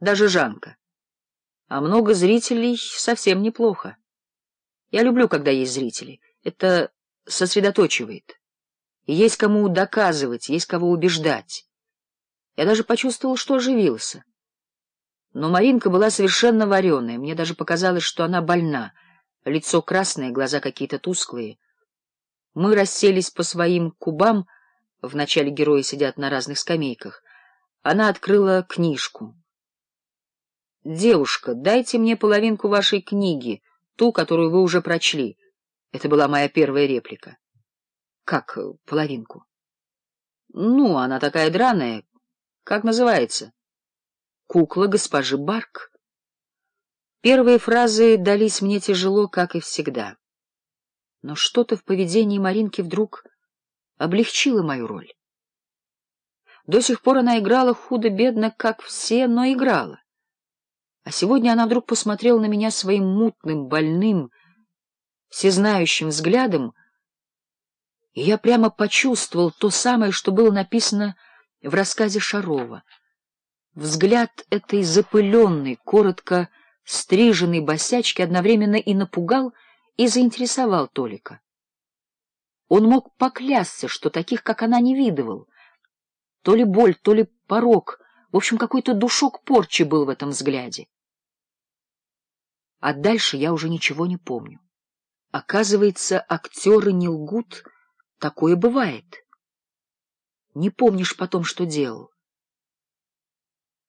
даже Жанка. А много зрителей совсем неплохо. Я люблю, когда есть зрители. Это сосредоточивает. И есть кому доказывать, есть кого убеждать. Я даже почувствовал, что оживился. Но Маринка была совершенно вареная. Мне даже показалось, что она больна. Лицо красное, глаза какие-то тусклые. Мы расселись по своим кубам. Вначале герои сидят на разных скамейках. Она открыла книжку. «Девушка, дайте мне половинку вашей книги, ту, которую вы уже прочли». Это была моя первая реплика. «Как э, половинку?» «Ну, она такая драная. Как называется?» «Кукла госпожи Барк». Первые фразы дались мне тяжело, как и всегда. Но что-то в поведении Маринки вдруг облегчило мою роль. До сих пор она играла худо-бедно, как все, но играла. А сегодня она вдруг посмотрела на меня своим мутным, больным, всезнающим взглядом, и я прямо почувствовал то самое, что было написано в рассказе Шарова. Взгляд этой запыленной, коротко стриженной босячки одновременно и напугал, и заинтересовал Толика. Он мог поклясться, что таких, как она, не видывал. То ли боль, то ли порог — в общем, какой-то душок порчи был в этом взгляде. А дальше я уже ничего не помню. Оказывается, актеры не лгут, такое бывает. Не помнишь потом, что делал.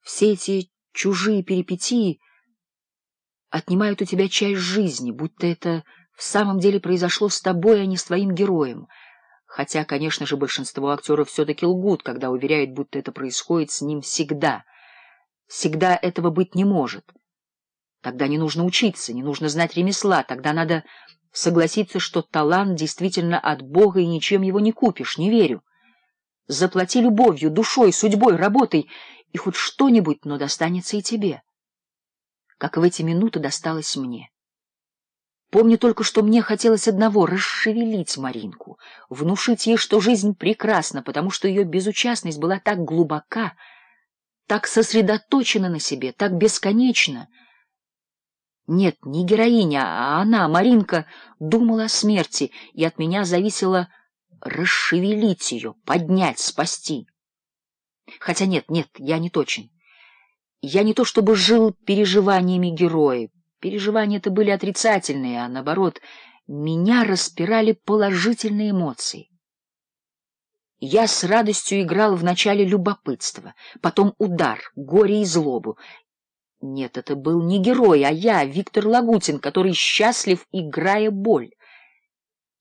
Все эти чужие перипетии отнимают у тебя часть жизни, будто это в самом деле произошло с тобой, а не с твоим героем — Хотя, конечно же, большинство актеров все-таки лгут, когда уверяют, будто это происходит с ним всегда. Всегда этого быть не может. Тогда не нужно учиться, не нужно знать ремесла, тогда надо согласиться, что талант действительно от Бога и ничем его не купишь, не верю. Заплати любовью, душой, судьбой, работой, и хоть что-нибудь, но достанется и тебе. Как в эти минуты досталось мне. Помню только, что мне хотелось одного — расшевелить Маринку, внушить ей, что жизнь прекрасна, потому что ее безучастность была так глубока, так сосредоточена на себе, так бесконечна. Нет, не героиня, а она, Маринка, думала о смерти, и от меня зависело расшевелить ее, поднять, спасти. Хотя нет, нет, я не точен. Я не то чтобы жил переживаниями героя, Переживания-то были отрицательные, а наоборот, меня распирали положительные эмоции. Я с радостью играл вначале любопытство, потом удар, горе и злобу. Нет, это был не герой, а я, Виктор Лагутин, который счастлив, играя боль.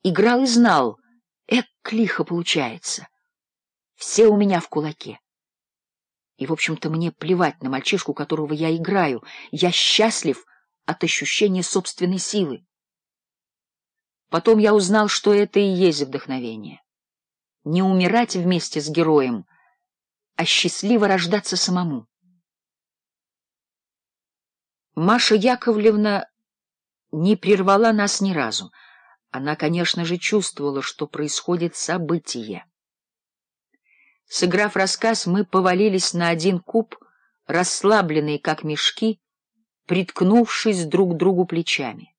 Играл и знал, эк, лихо получается. Все у меня в кулаке. И, в общем-то, мне плевать на мальчишку, которого я играю. Я счастлив от ощущения собственной силы. Потом я узнал, что это и есть вдохновение. Не умирать вместе с героем, а счастливо рождаться самому. Маша Яковлевна не прервала нас ни разу. Она, конечно же, чувствовала, что происходит событие. Сыграв рассказ, мы повалились на один куб, расслабленные, как мешки, приткнувшись друг к другу плечами.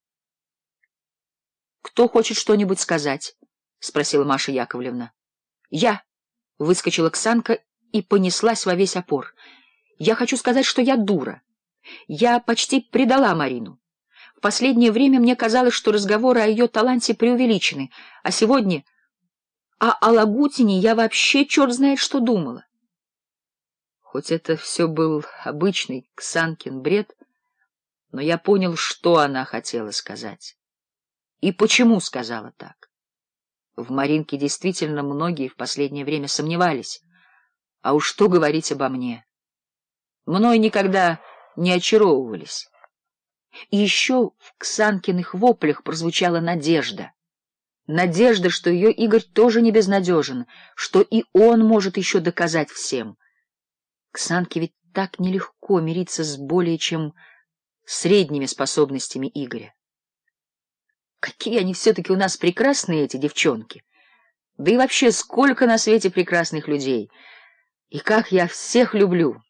— Кто хочет что-нибудь сказать? — спросила Маша Яковлевна. — Я! — выскочила Ксанка и понеслась во весь опор. — Я хочу сказать, что я дура. Я почти предала Марину. В последнее время мне казалось, что разговоры о ее таланте преувеличены, а сегодня... А о Лагутине я вообще черт знает что думала. Хоть это все был обычный Ксанкин бред, но я понял, что она хотела сказать. И почему сказала так. В Маринке действительно многие в последнее время сомневались. А уж что говорить обо мне? Мной никогда не очаровывались. И еще в Ксанкиных воплях прозвучала надежда. Надежда, что ее Игорь тоже не безнадежен, что и он может еще доказать всем. Ксанке ведь так нелегко мириться с более чем средними способностями Игоря. Какие они все-таки у нас прекрасные, эти девчонки! Да и вообще, сколько на свете прекрасных людей! И как я всех люблю!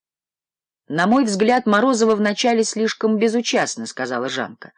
— На мой взгляд, Морозова вначале слишком безучастно, — сказала Жанка.